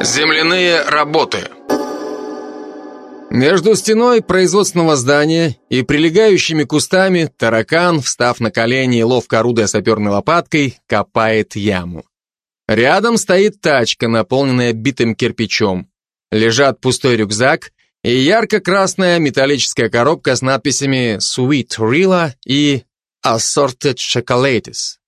Земляные работы. Между стеной производственного здания и прилегающими кустами таракан, встав на колени и ловко орудуя саперной лопаткой, копает яму. Рядом стоит тачка, наполненная битым кирпичом. Лежат пустой рюкзак и ярко-красная металлическая коробка с надписями Sweet Rilla и Assorted Chocolates.